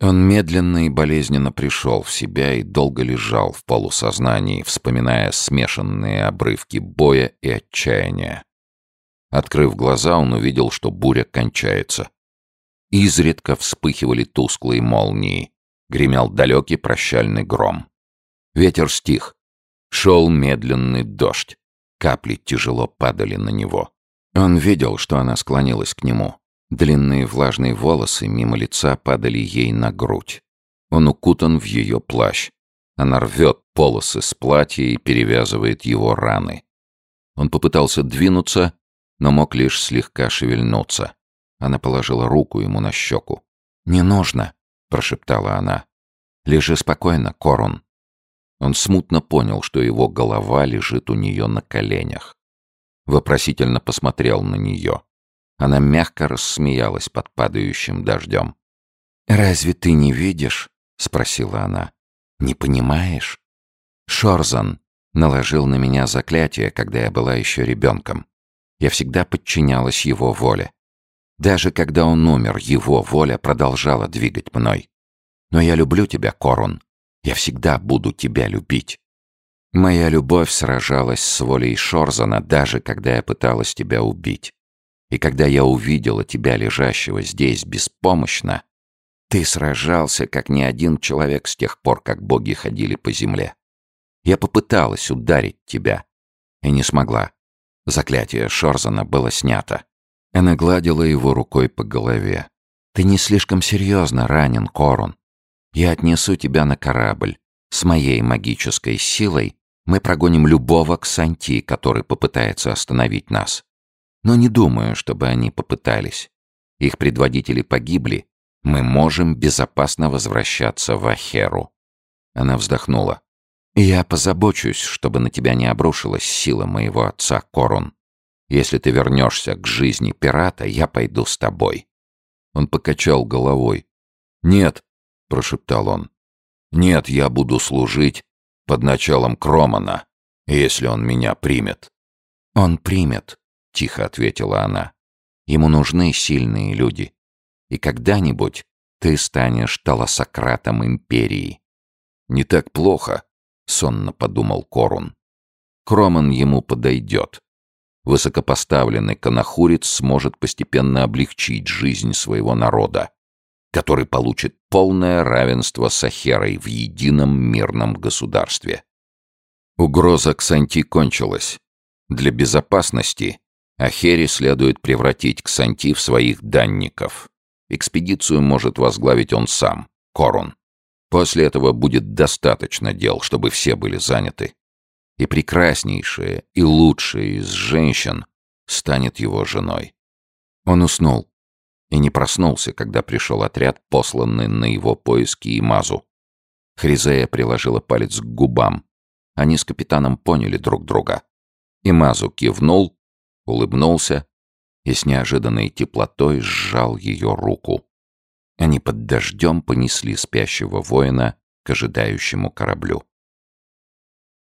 Он медленно и болезненно пришел в себя и долго лежал в полусознании, вспоминая смешанные обрывки боя и отчаяния. Открыв глаза, он увидел, что буря кончается. Изредка вспыхивали тусклые молнии. Гремел далекий прощальный гром. Ветер стих. Шел медленный дождь. Капли тяжело падали на него. Он видел, что она склонилась к нему. Длинные влажные волосы мимо лица падали ей на грудь. Он укутан в ее плащ. Она рвет полосы с платья и перевязывает его раны. Он попытался двинуться, но мог лишь слегка шевельнуться. Она положила руку ему на щеку. «Не нужно», — прошептала она. «Лежи спокойно, Корун». Он смутно понял, что его голова лежит у нее на коленях. Вопросительно посмотрел на нее. Она мягко рассмеялась под падающим дождем. «Разве ты не видишь?» — спросила она. «Не понимаешь?» Шорзан наложил на меня заклятие, когда я была еще ребенком. Я всегда подчинялась его воле. Даже когда он умер, его воля продолжала двигать мной. Но я люблю тебя, Корун. Я всегда буду тебя любить. Моя любовь сражалась с волей Шорзана, даже когда я пыталась тебя убить. И когда я увидела тебя, лежащего здесь, беспомощно, ты сражался, как ни один человек с тех пор, как боги ходили по земле. Я попыталась ударить тебя и не смогла. Заклятие Шорзана было снято. Она гладила его рукой по голове. «Ты не слишком серьезно ранен, Корун. Я отнесу тебя на корабль. С моей магической силой мы прогоним любого Ксанти, который попытается остановить нас. Но не думаю, чтобы они попытались. Их предводители погибли. Мы можем безопасно возвращаться в Ахеру». Она вздохнула. «Я позабочусь, чтобы на тебя не обрушилась сила моего отца Корун. Если ты вернешься к жизни пирата, я пойду с тобой». Он покачал головой. «Нет», — прошептал он. «Нет, я буду служить под началом Кромана, если он меня примет». «Он примет», тихо ответила она. Ему нужны сильные люди. И когда-нибудь ты станешь таласократом империи. Не так плохо, сонно подумал Корун. Кроман ему подойдет. Высокопоставленный канахурец сможет постепенно облегчить жизнь своего народа, который получит полное равенство с Ахерой в едином мирном государстве. Угроза Ксанти кончилась. Для безопасности а Хери следует превратить Ксанти в своих данников. Экспедицию может возглавить он сам, Корун. После этого будет достаточно дел, чтобы все были заняты. И прекраснейшая, и лучшая из женщин станет его женой. Он уснул и не проснулся, когда пришел отряд, посланный на его поиски Имазу. Хризея приложила палец к губам. Они с капитаном поняли друг друга. Имазу кивнул улыбнулся и с неожиданной теплотой сжал ее руку. Они под дождем понесли спящего воина к ожидающему кораблю.